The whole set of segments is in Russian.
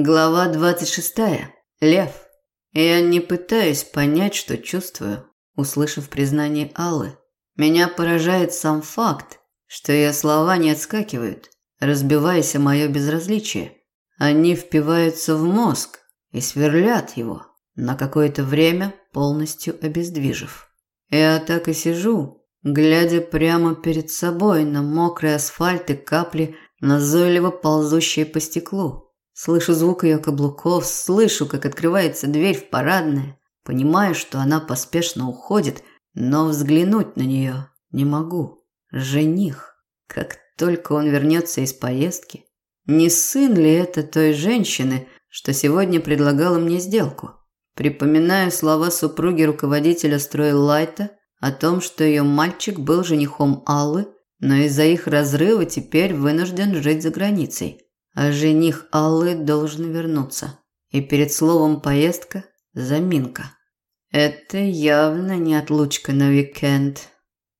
Глава 26. Лев. Я не пытаюсь понять, что чувствую, услышав признание Аллы. Меня поражает сам факт, что ее слова не отскакивают, разбиваясь о мое безразличие. Они впиваются в мозг и сверлят его, на какое-то время полностью обездвижив. Я так и сижу, глядя прямо перед собой на мокрый асфальт и капли, назойливо ползущие по стеклу. Слышу звук ее каблуков, слышу, как открывается дверь в парадное, понимаю, что она поспешно уходит, но взглянуть на нее не могу. Жених. Как только он вернется из поездки. Не сын ли это той женщины, что сегодня предлагала мне сделку? Припоминаю слова супруги руководителя Лайта о том, что ее мальчик был женихом Аллы, но из-за их разрыва теперь вынужден жить за границей а жених Аллы должен вернуться. И перед словом «поездка» – заминка. Это явно не отлучка на уикенд.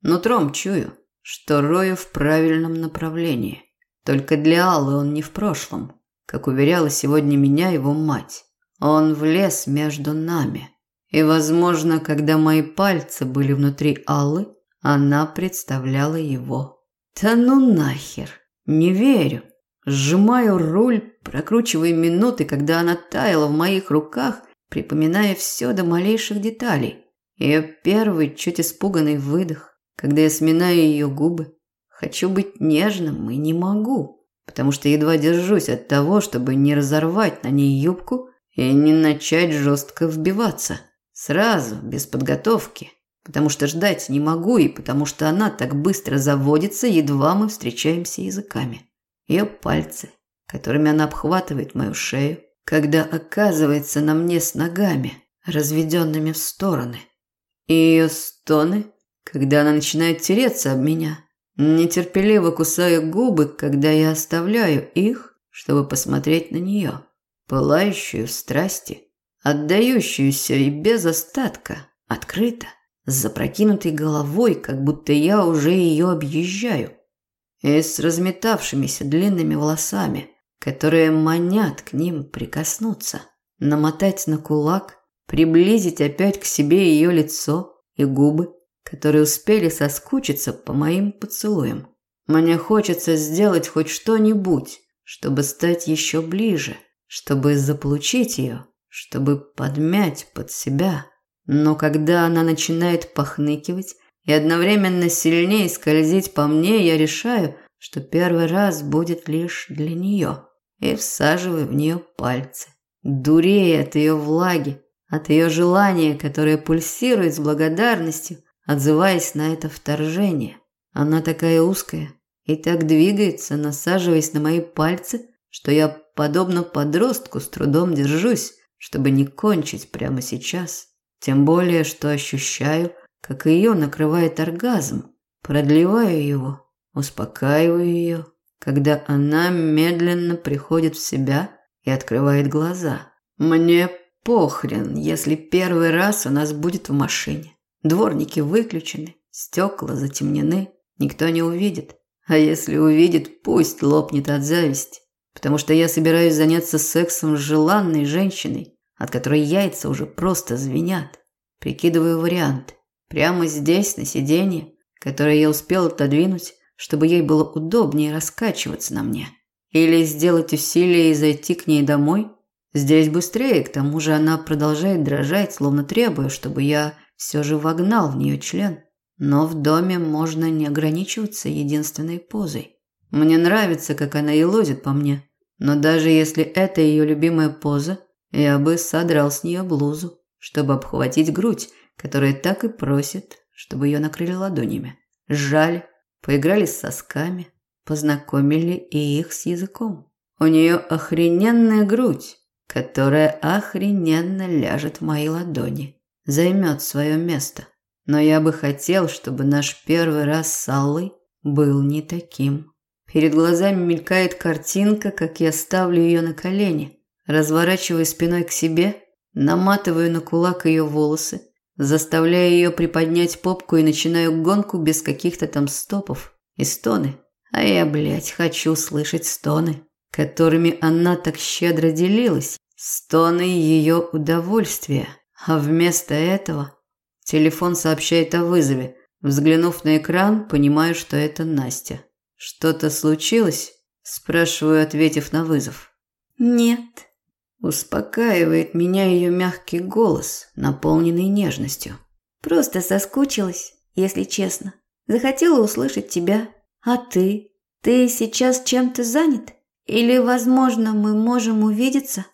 Нутром чую, что рою в правильном направлении. Только для Аллы он не в прошлом, как уверяла сегодня меня его мать. Он влез между нами. И, возможно, когда мои пальцы были внутри Аллы, она представляла его. Да ну нахер, не верю. Сжимаю руль, прокручивая минуты, когда она таяла в моих руках, припоминая все до малейших деталей. Ее первый, чуть испуганный выдох, когда я сминаю ее губы. Хочу быть нежным и не могу, потому что едва держусь от того, чтобы не разорвать на ней юбку и не начать жестко вбиваться. Сразу, без подготовки. Потому что ждать не могу и потому что она так быстро заводится, едва мы встречаемся языками ее пальцы, которыми она обхватывает мою шею, когда оказывается на мне с ногами, разведенными в стороны. И ее стоны, когда она начинает тереться об меня, нетерпеливо кусая губы, когда я оставляю их, чтобы посмотреть на нее, пылающую в страсти, отдающуюся и без остатка, открыто, с запрокинутой головой, как будто я уже ее объезжаю и с разметавшимися длинными волосами, которые манят к ним прикоснуться, намотать на кулак, приблизить опять к себе ее лицо и губы, которые успели соскучиться по моим поцелуям. Мне хочется сделать хоть что-нибудь, чтобы стать еще ближе, чтобы заполучить ее, чтобы подмять под себя. Но когда она начинает похныкивать, и одновременно сильнее скользить по мне, я решаю, что первый раз будет лишь для нее, и всаживаю в нее пальцы. Дурея от ее влаги, от ее желания, которое пульсирует с благодарностью, отзываясь на это вторжение. Она такая узкая и так двигается, насаживаясь на мои пальцы, что я, подобно подростку, с трудом держусь, чтобы не кончить прямо сейчас. Тем более, что ощущаю, как ее накрывает оргазм, продлеваю его, успокаиваю ее, когда она медленно приходит в себя и открывает глаза. Мне похрен, если первый раз у нас будет в машине. Дворники выключены, стекла затемнены, никто не увидит. А если увидит, пусть лопнет от зависти, потому что я собираюсь заняться сексом с желанной женщиной, от которой яйца уже просто звенят. Прикидываю варианты. Прямо здесь, на сиденье, которое я успел отодвинуть, чтобы ей было удобнее раскачиваться на мне. Или сделать усилие и зайти к ней домой. Здесь быстрее, к тому же она продолжает дрожать, словно требуя, чтобы я все же вогнал в нее член. Но в доме можно не ограничиваться единственной позой. Мне нравится, как она и лозит по мне. Но даже если это ее любимая поза, я бы содрал с нее блузу, чтобы обхватить грудь которая так и просит, чтобы ее накрыли ладонями. Сжали, поиграли с сосками, познакомили и их с языком. У нее охрененная грудь, которая охрененно ляжет в мои ладони, займет свое место. Но я бы хотел, чтобы наш первый раз с Аллой был не таким. Перед глазами мелькает картинка, как я ставлю ее на колени, разворачиваю спиной к себе, наматываю на кулак ее волосы, Заставляю ее приподнять попку и начинаю гонку без каких-то там стопов и стоны. А я, блядь, хочу слышать стоны. которыми она так щедро делилась, стоны ее удовольствия. А вместо этого телефон сообщает о вызове. Взглянув на экран, понимаю, что это Настя. «Что-то случилось?» – спрашиваю, ответив на вызов. «Нет». Успокаивает меня ее мягкий голос, наполненный нежностью. «Просто соскучилась, если честно. Захотела услышать тебя. А ты? Ты сейчас чем-то занят? Или, возможно, мы можем увидеться?»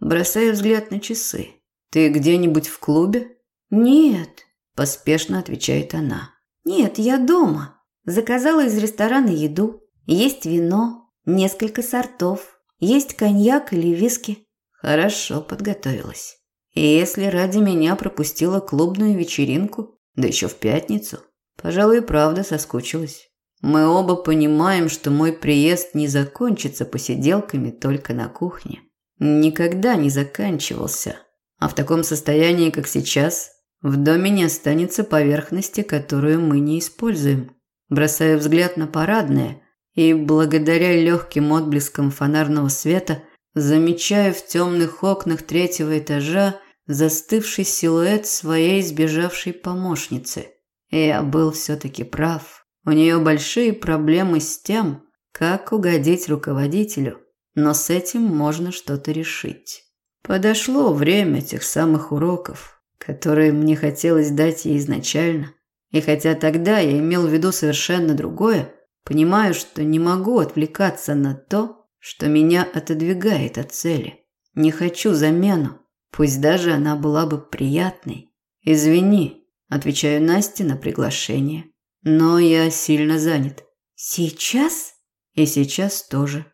Бросаю взгляд на часы. «Ты где-нибудь в клубе?» «Нет», – поспешно отвечает она. «Нет, я дома. Заказала из ресторана еду. Есть вино, несколько сортов. Есть коньяк или виски». Хорошо подготовилась. И если ради меня пропустила клубную вечеринку, да еще в пятницу, пожалуй, правда соскучилась. Мы оба понимаем, что мой приезд не закончится посиделками только на кухне. Никогда не заканчивался. А в таком состоянии, как сейчас, в доме не останется поверхности, которую мы не используем. Бросая взгляд на парадное и, благодаря легким отблескам фонарного света, замечаю в темных окнах третьего этажа застывший силуэт своей сбежавшей помощницы. Я был все-таки прав. У нее большие проблемы с тем, как угодить руководителю, но с этим можно что-то решить. Подошло время тех самых уроков, которые мне хотелось дать ей изначально. И хотя тогда я имел в виду совершенно другое, понимаю, что не могу отвлекаться на то, что меня отодвигает от цели. Не хочу замену, пусть даже она была бы приятной. Извини, отвечаю Насте на приглашение. Но я сильно занят. Сейчас? И сейчас тоже.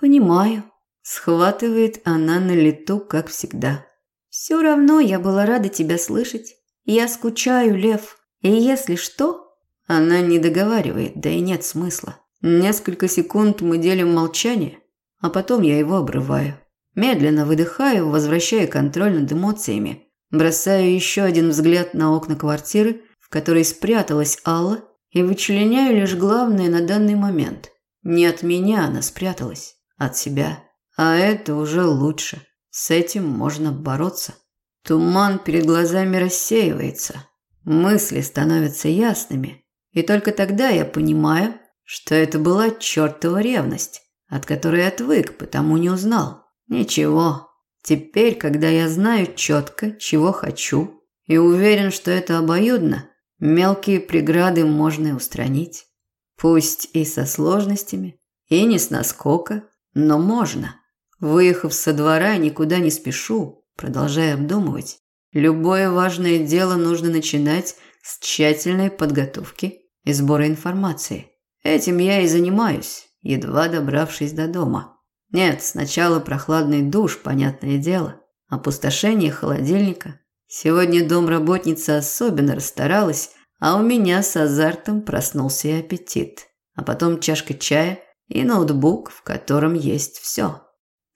Понимаю. Схватывает она на лету, как всегда. Все равно я была рада тебя слышать. Я скучаю, Лев. И если что... Она не договаривает, да и нет смысла. Несколько секунд мы делим молчание, а потом я его обрываю. Медленно выдыхаю, возвращая контроль над эмоциями. Бросаю еще один взгляд на окна квартиры, в которой спряталась Алла, и вычленяю лишь главное на данный момент. Не от меня она спряталась, от себя. А это уже лучше. С этим можно бороться. Туман перед глазами рассеивается. Мысли становятся ясными. И только тогда я понимаю, что это была чертова ревность, от которой отвык, потому не узнал. Ничего. Теперь, когда я знаю четко, чего хочу, и уверен, что это обоюдно, Мелкие преграды можно устранить. Пусть и со сложностями, и не с наскока, но можно. Выехав со двора, никуда не спешу, продолжая обдумывать. Любое важное дело нужно начинать с тщательной подготовки и сбора информации. Этим я и занимаюсь, едва добравшись до дома. Нет, сначала прохладный душ, понятное дело, опустошение холодильника, Сегодня домработница особенно расстаралась, а у меня с азартом проснулся и аппетит. А потом чашка чая и ноутбук, в котором есть все.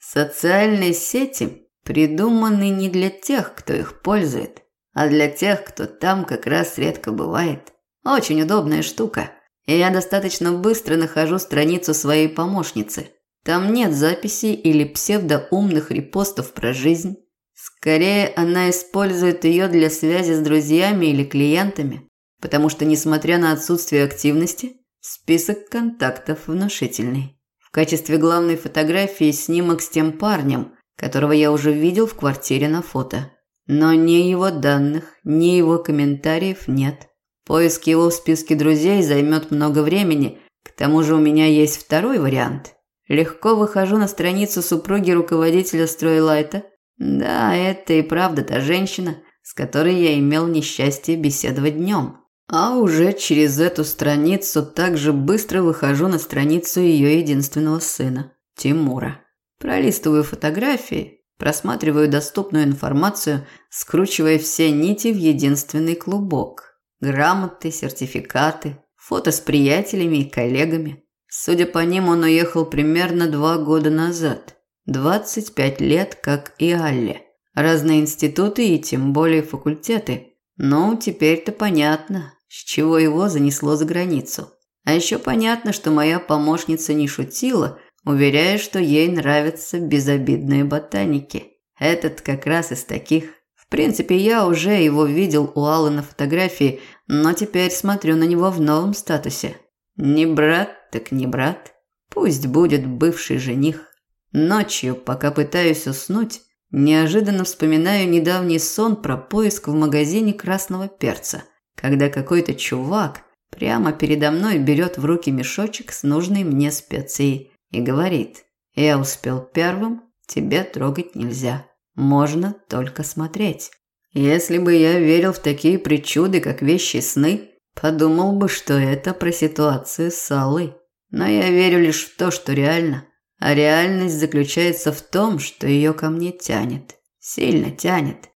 Социальные сети придуманы не для тех, кто их пользует, а для тех, кто там как раз редко бывает. Очень удобная штука. Я достаточно быстро нахожу страницу своей помощницы. Там нет записей или псевдоумных репостов про жизнь. Скорее, она использует ее для связи с друзьями или клиентами, потому что, несмотря на отсутствие активности, список контактов внушительный. В качестве главной фотографии снимок с тем парнем, которого я уже видел в квартире на фото. Но ни его данных, ни его комментариев нет. Поиск его в списке друзей займет много времени, к тому же у меня есть второй вариант. Легко выхожу на страницу супруги руководителя Стройлайта – да, это и правда та женщина, с которой я имел несчастье беседовать днем. А уже через эту страницу также быстро выхожу на страницу ее единственного сына, Тимура. Пролистываю фотографии, просматриваю доступную информацию, скручивая все нити в единственный клубок. Грамоты, сертификаты, фото с приятелями и коллегами. Судя по ним, он уехал примерно два года назад. 25 лет, как и Алле. Разные институты и тем более факультеты. Ну, теперь-то понятно, с чего его занесло за границу. А еще понятно, что моя помощница не шутила, уверяя, что ей нравятся безобидные ботаники. Этот как раз из таких. В принципе, я уже его видел у Аллы на фотографии, но теперь смотрю на него в новом статусе. Не брат, так не брат. Пусть будет бывший жених. Ночью, пока пытаюсь уснуть, неожиданно вспоминаю недавний сон про поиск в магазине красного перца, когда какой-то чувак прямо передо мной берет в руки мешочек с нужной мне специей и говорит «Я успел первым, тебе трогать нельзя, можно только смотреть». Если бы я верил в такие причуды, как вещи сны, подумал бы, что это про ситуацию с Аллой. Но я верю лишь в то, что реально. А реальность заключается в том, что ее ко мне тянет. Сильно тянет.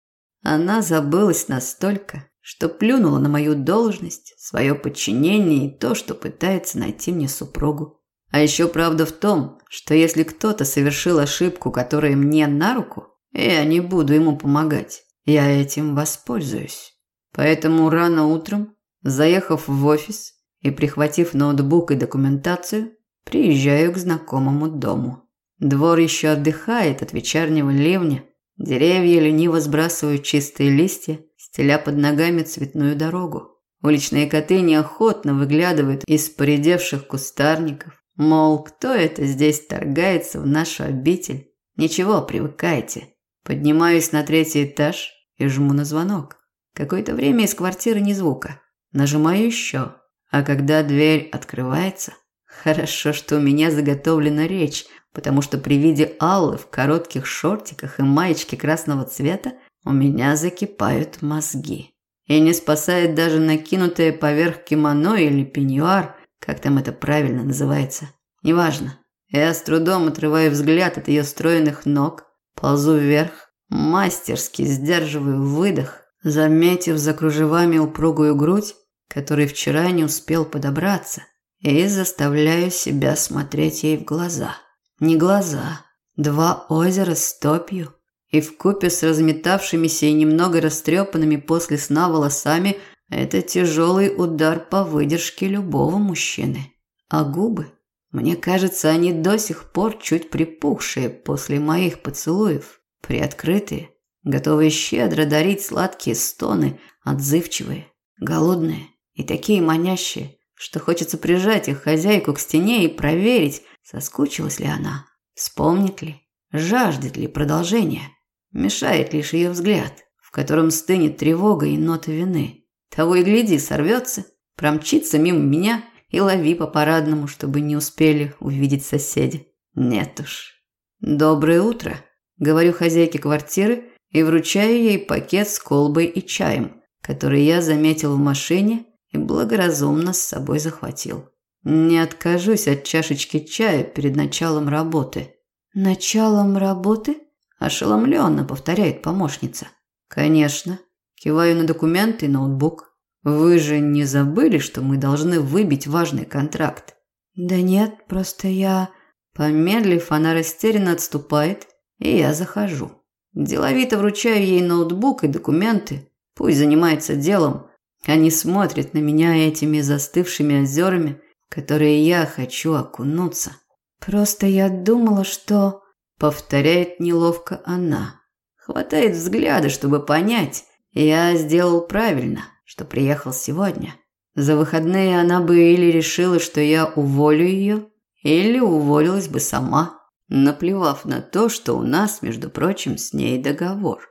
Она забылась настолько, что плюнула на мою должность, свое подчинение и то, что пытается найти мне супругу. А еще правда в том, что если кто-то совершил ошибку, которая мне на руку, я не буду ему помогать. Я этим воспользуюсь. Поэтому рано утром, заехав в офис и прихватив ноутбук и документацию, приезжаю к знакомому дому. Двор еще отдыхает от вечернего ливня, деревья лениво сбрасывают чистые листья, стеля под ногами цветную дорогу. Уличные коты неохотно выглядывают из поредевших кустарников. Мол, кто это здесь торгается в нашу обитель? Ничего, привыкайте. Поднимаюсь на третий этаж и жму на звонок. Какое-то время из квартиры ни звука. Нажимаю еще. А когда дверь открывается, хорошо, что у меня заготовлена речь, потому что при виде Аллы в коротких шортиках и маечке красного цвета у меня закипают мозги. И не спасает даже накинутое поверх кимоно или пеньюар, как там это правильно называется. Неважно. Я с трудом отрываю взгляд от ее стройных ног, ползу вверх, мастерски сдерживаю выдох, заметив за кружевами упругую грудь, которой вчера не успел подобраться, и заставляю себя смотреть ей в глаза. Не глаза, два озера с топью, и купе с разметавшимися и немного растрепанными после сна волосами это тяжелый удар по выдержке любого мужчины. А губы? Мне кажется, они до сих пор чуть припухшие после моих поцелуев, приоткрытые, готовые щедро дарить сладкие стоны, отзывчивые, голодные и такие манящие, что хочется прижать их хозяйку к стене и проверить, соскучилась ли она, вспомнит ли, жаждет ли продолжения. Мешает лишь ее взгляд, в котором стынет тревога и нота вины. Того и гляди, сорвется, промчится мимо меня и лови по парадному, чтобы не успели увидеть соседи. Нет уж. Доброе утро, говорю хозяйке квартиры и вручаю ей пакет с колбой и чаем, который я заметил в машине и благоразумно с собой захватил. Не откажусь от чашечки чая перед началом работы. Началом работы? Ошеломленно повторяет помощница. Конечно. Киваю на документы и ноутбук. Вы же не забыли, что мы должны выбить важный контракт? Да нет, просто я... Помедлив, она растерянно отступает, и я захожу. Деловито вручаю ей ноутбук и документы. Пусть занимается делом. Они смотрят на меня этими застывшими озерами, в которые я хочу окунуться. Просто я думала, что повторяет неловко она. Хватает взгляда, чтобы понять, я сделал правильно, что приехал сегодня. За выходные она бы или решила, что я уволю ее, или уволилась бы сама, наплевав на то, что у нас, между прочим, с ней договор.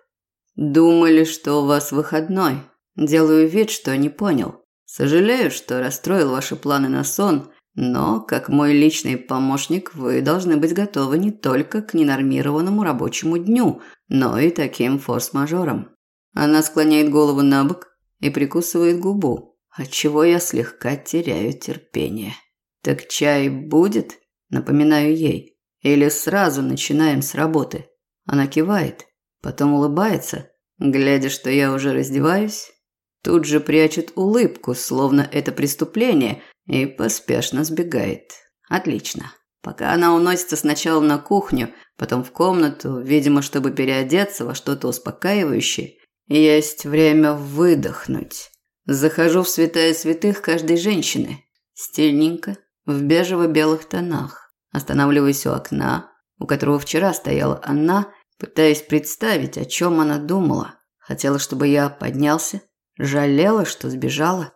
Думали, что у вас выходной. Делаю вид, что не понял. Сожалею, что расстроил ваши планы на сон но, как мой личный помощник, вы должны быть готовы не только к ненормированному рабочему дню, но и таким форс-мажорам. Она склоняет голову на бок и прикусывает губу, отчего я слегка теряю терпение. Так чай будет? Напоминаю ей. Или сразу начинаем с работы? Она кивает, потом улыбается, глядя, что я уже раздеваюсь, тут же прячет улыбку, словно это преступление, и поспешно сбегает. Отлично. Пока она уносится сначала на кухню, потом в комнату, видимо, чтобы переодеться во что-то успокаивающее, есть время выдохнуть. Захожу в святая святых каждой женщины. Стильненько, в бежево-белых тонах. Останавливаюсь у окна, у которого вчера стояла она, пытаясь представить, о чем она думала. Хотела, чтобы я поднялся, жалела, что сбежала,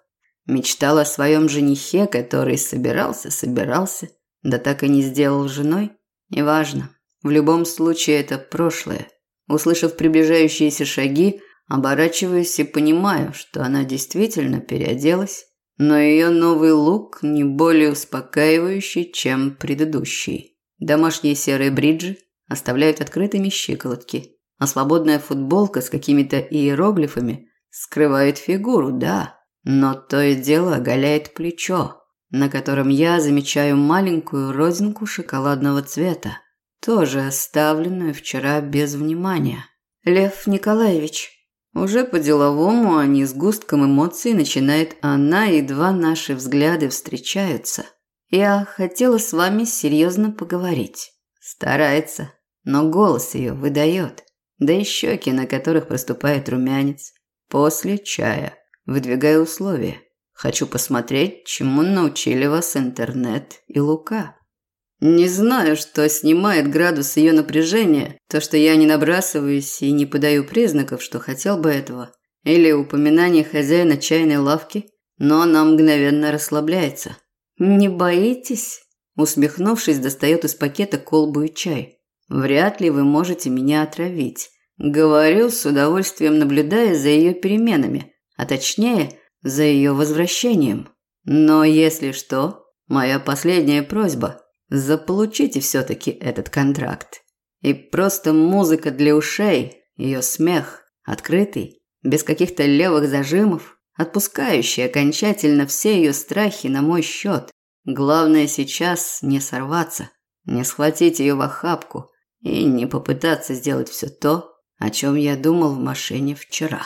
мечтала о своем женихе, который собирался, собирался, да так и не сделал женой. Неважно. В любом случае это прошлое. Услышав приближающиеся шаги, оборачиваюсь и понимаю, что она действительно переоделась, но ее новый лук не более успокаивающий, чем предыдущий. Домашние серые бриджи оставляют открытыми щиколотки, а свободная футболка с какими-то иероглифами скрывает фигуру, да, но то и дело оголяет плечо, на котором я замечаю маленькую родинку шоколадного цвета, тоже оставленную вчера без внимания. Лев Николаевич, уже по-деловому, а не с густком эмоций, начинает она, и два наши взгляды встречаются. Я хотела с вами серьезно поговорить. Старается, но голос ее выдает да и щеки, на которых проступает румянец. После чая выдвигаю условия. Хочу посмотреть, чему научили вас интернет и Лука. Не знаю, что снимает градус ее напряжения, то, что я не набрасываюсь и не подаю признаков, что хотел бы этого, или упоминание хозяина чайной лавки, но она мгновенно расслабляется. «Не боитесь?» Усмехнувшись, достает из пакета колбу и чай. «Вряд ли вы можете меня отравить. Говорю, с удовольствием наблюдая за ее переменами, а точнее, за ее возвращением. Но если что, моя последняя просьба – заполучите все-таки этот контракт. И просто музыка для ушей, ее смех, открытый, без каких-то левых зажимов, отпускающий окончательно все ее страхи на мой счет. Главное сейчас не сорваться, не схватить ее в охапку и не попытаться сделать все то, о чем я думал в машине вчера.